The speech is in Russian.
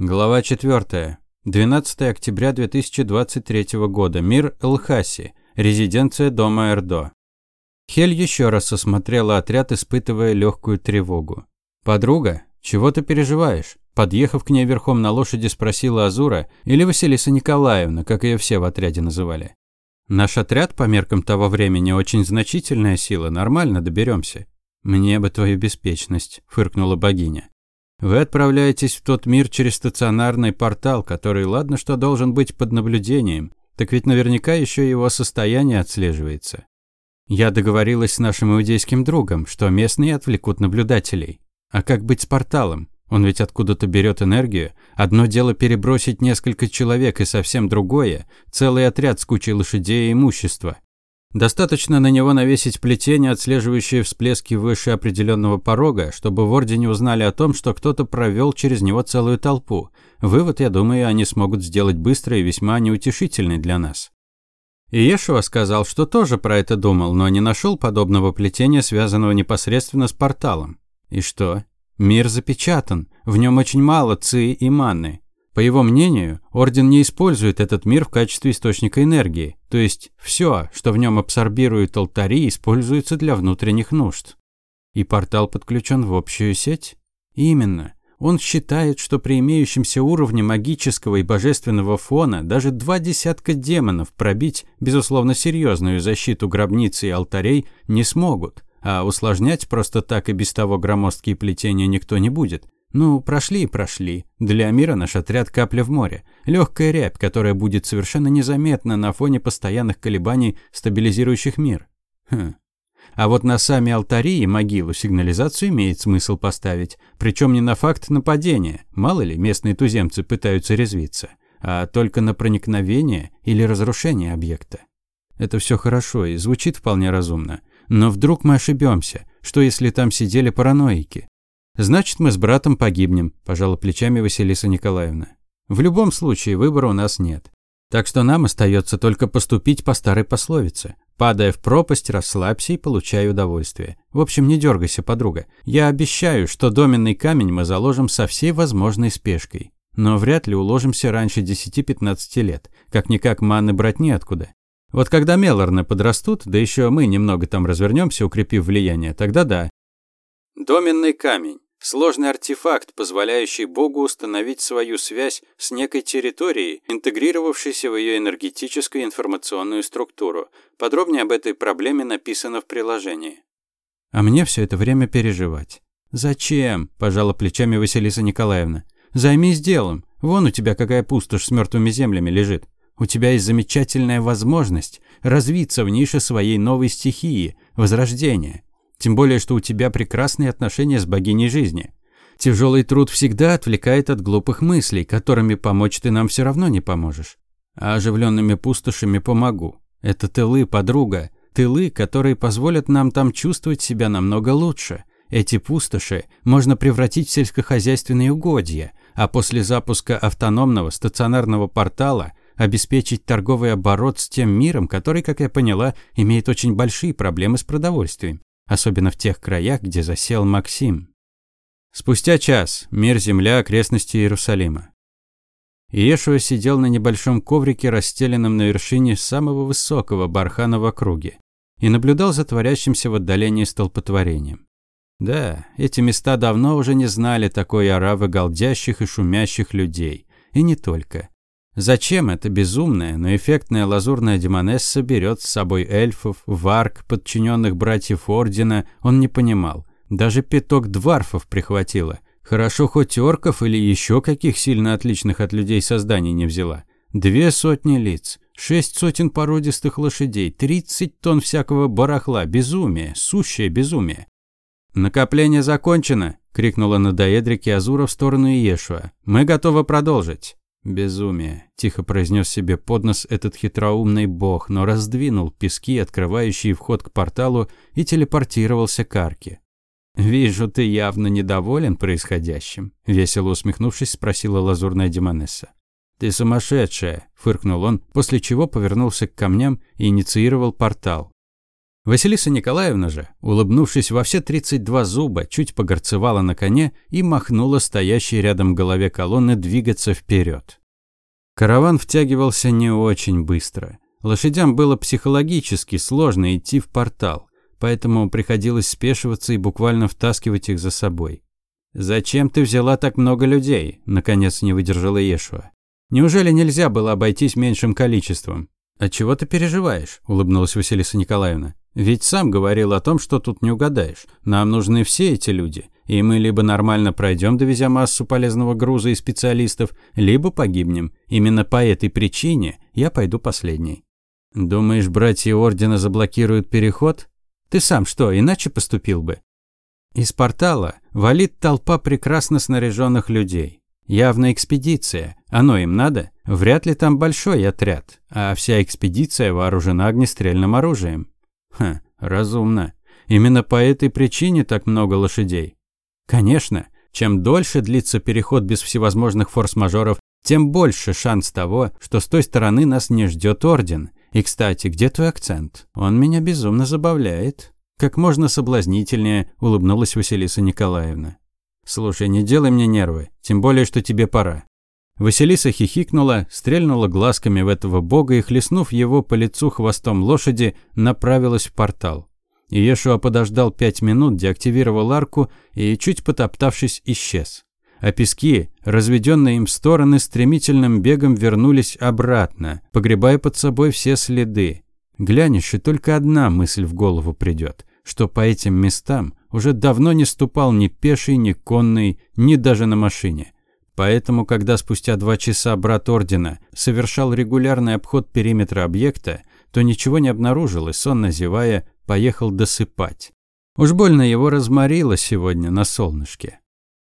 Глава 4. 12 октября 2023 года. Мир Элхаси. Резиденция дома Эрдо. Хель еще раз осмотрела отряд, испытывая легкую тревогу. «Подруга, чего ты переживаешь?» Подъехав к ней верхом на лошади, спросила Азура или Василиса Николаевна, как ее все в отряде называли. «Наш отряд, по меркам того времени, очень значительная сила, нормально доберемся». «Мне бы твою беспечность», – фыркнула богиня. Вы отправляетесь в тот мир через стационарный портал, который, ладно, что должен быть под наблюдением, так ведь наверняка еще его состояние отслеживается. Я договорилась с нашим иудейским другом, что местные отвлекут наблюдателей. А как быть с порталом? Он ведь откуда-то берет энергию. Одно дело перебросить несколько человек, и совсем другое – целый отряд с кучей лошадей и имущества. Достаточно на него навесить плетение, отслеживающее всплески выше определенного порога, чтобы в Ордене узнали о том, что кто-то провел через него целую толпу. Вывод, я думаю, они смогут сделать быстро и весьма неутешительный для нас. Иешуа сказал, что тоже про это думал, но не нашел подобного плетения, связанного непосредственно с порталом. И что? Мир запечатан, в нем очень мало ци и маны. По его мнению, Орден не использует этот мир в качестве источника энергии, то есть все, что в нем абсорбируют алтари, используется для внутренних нужд. И портал подключен в общую сеть? Именно. Он считает, что при имеющемся уровне магического и божественного фона даже два десятка демонов пробить, безусловно, серьезную защиту гробницы и алтарей не смогут, а усложнять просто так и без того громоздкие плетения никто не будет. Ну, прошли и прошли. Для мира наш отряд капля в море. Легкая рябь, которая будет совершенно незаметна на фоне постоянных колебаний, стабилизирующих мир. Хм. А вот на сами алтари и могилу сигнализацию имеет смысл поставить. Причем не на факт нападения, мало ли местные туземцы пытаются резвиться, а только на проникновение или разрушение объекта. Это все хорошо и звучит вполне разумно. Но вдруг мы ошибемся? Что если там сидели параноики? «Значит, мы с братом погибнем», – пожала плечами Василиса Николаевна. «В любом случае, выбора у нас нет. Так что нам остается только поступить по старой пословице. Падая в пропасть, расслабься и получай удовольствие. В общем, не дергайся, подруга. Я обещаю, что доменный камень мы заложим со всей возможной спешкой. Но вряд ли уложимся раньше 10-15 лет. Как-никак маны брать неоткуда. Вот когда Мелорны подрастут, да еще мы немного там развернемся, укрепив влияние, тогда да. Доменный камень. Сложный артефакт, позволяющий Богу установить свою связь с некой территорией, интегрировавшейся в ее энергетическую информационную структуру. Подробнее об этой проблеме написано в приложении. А мне все это время переживать. «Зачем?» – пожала плечами Василиса Николаевна. «Займись делом. Вон у тебя какая пустошь с мертвыми землями лежит. У тебя есть замечательная возможность развиться в нише своей новой стихии – возрождения. Тем более, что у тебя прекрасные отношения с богиней жизни. Тяжелый труд всегда отвлекает от глупых мыслей, которыми помочь ты нам все равно не поможешь. А оживленными пустошами помогу. Это тылы, подруга. Тылы, которые позволят нам там чувствовать себя намного лучше. Эти пустоши можно превратить в сельскохозяйственные угодья, а после запуска автономного стационарного портала обеспечить торговый оборот с тем миром, который, как я поняла, имеет очень большие проблемы с продовольствием особенно в тех краях, где засел Максим. Спустя час. Мир, земля, окрестности Иерусалима. Иешуа сидел на небольшом коврике, расстеленном на вершине самого высокого бархана в округе, и наблюдал за творящимся в отдалении столпотворением. Да, эти места давно уже не знали такой оравы голдящих и шумящих людей. И не только. Зачем эта безумная, но эффектная лазурная демонесса берет с собой эльфов, варк, подчиненных братьев Ордена, он не понимал. Даже пяток дварфов прихватила. Хорошо хоть орков или еще каких сильно отличных от людей созданий не взяла. Две сотни лиц, шесть сотен породистых лошадей, тридцать тонн всякого барахла. Безумие, сущее безумие. «Накопление закончено!» – крикнула на доедрике Азура в сторону Иешуа. «Мы готовы продолжить!» «Безумие», – тихо произнес себе под нос этот хитроумный бог, но раздвинул пески, открывающие вход к порталу, и телепортировался к арке. «Вижу, ты явно недоволен происходящим», – весело усмехнувшись, спросила лазурная демонесса. «Ты сумасшедшая», – фыркнул он, после чего повернулся к камням и инициировал портал. Василиса Николаевна же, улыбнувшись во все 32 зуба, чуть погорцевала на коне и махнула стоящей рядом голове колонны двигаться вперед. Караван втягивался не очень быстро. Лошадям было психологически сложно идти в портал, поэтому приходилось спешиваться и буквально втаскивать их за собой. «Зачем ты взяла так много людей?» – наконец не выдержала Ешуа. «Неужели нельзя было обойтись меньшим количеством?» «А чего ты переживаешь?» – улыбнулась Василиса Николаевна. Ведь сам говорил о том, что тут не угадаешь. Нам нужны все эти люди. И мы либо нормально пройдем, довезя массу полезного груза и специалистов, либо погибнем. Именно по этой причине я пойду последней. Думаешь, братья Ордена заблокируют переход? Ты сам что, иначе поступил бы? Из портала валит толпа прекрасно снаряженных людей. Явно экспедиция. Оно им надо? Вряд ли там большой отряд. А вся экспедиция вооружена огнестрельным оружием. Ха, разумно. Именно по этой причине так много лошадей. Конечно, чем дольше длится переход без всевозможных форс-мажоров, тем больше шанс того, что с той стороны нас не ждет орден. И, кстати, где твой акцент? Он меня безумно забавляет. Как можно соблазнительнее улыбнулась Василиса Николаевна. Слушай, не делай мне нервы, тем более, что тебе пора. Василиса хихикнула, стрельнула глазками в этого бога и, хлестнув его по лицу хвостом лошади, направилась в портал. Иешуа подождал пять минут, деактивировал арку и, чуть потоптавшись, исчез. А пески, разведенные им в стороны, стремительным бегом вернулись обратно, погребая под собой все следы. Глянешь, и только одна мысль в голову придет, что по этим местам уже давно не ступал ни пеший, ни конный, ни даже на машине – Поэтому, когда спустя два часа брат Ордена совершал регулярный обход периметра объекта, то ничего не обнаружил и, сонно зевая, поехал досыпать. Уж больно его разморило сегодня на солнышке.